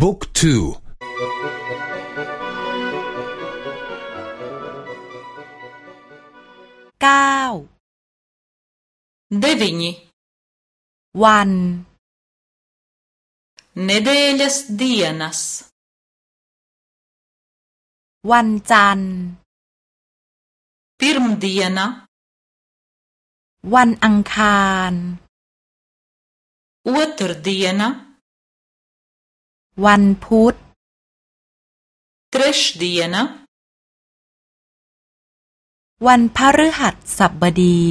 บุ๊กทูเก้าเดวินีวันเนเดลสเดียนัสวันจันทร์พิรมเดียนะวันอังคารอุตรเดียนาวันพุธทรชเดียนะ วันพฤหัสสบดี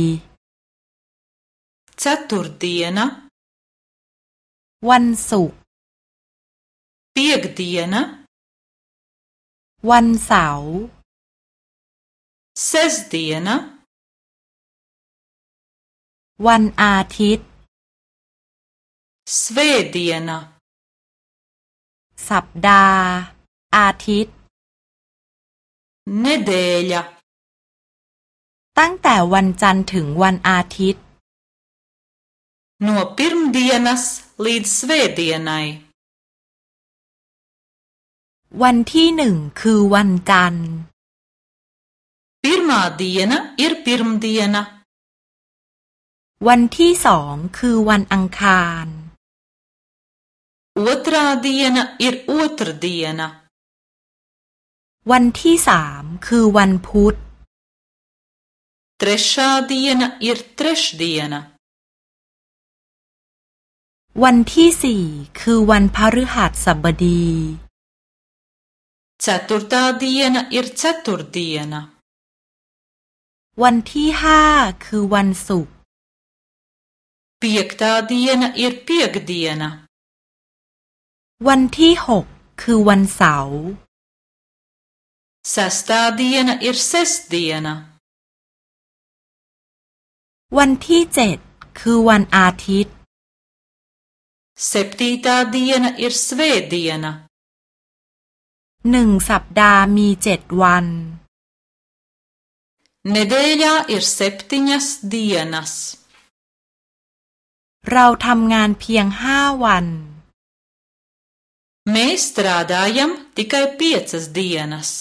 ชัตุรเดียนะ วันศุกร์เปียกเดียนะ วันเสาร์เซสเดียนะ วันอาทิตย์ สเวเดียนะสัปดาห์ อาทิตย์ Неделя ตั้งแต่วันจันทร์ถึงวันอาทิตย์ No pirmdienas līdz svētdienai วันที่หนึ่งคือวันจันทร์ Pirmā diena ir pirmdiena วันที่สองคือวันอังคาร otrā diena ir otrdiena a วันที่สามคือวันพุธ trešā diena ir trešdiena วันที่สี่คือวันพฤหัสบดี ceturtā diena ir ceturtdiena วันที่ห้าคือวันศุกร์ piektā diena ir piekdiena วันที่หกคือวันเสาร์ Sestā diena ir sestdiena. วันที่เจ็ดคือวันอาทิตย์ Septītā diena ir svētdiena. หนึ่งสัปดาห์มีเจ็ดวัน Nedēļā ir septiņas dienas. เราทำงานเพียงห้าวัน Mēs strādājam tikai piecas dienas.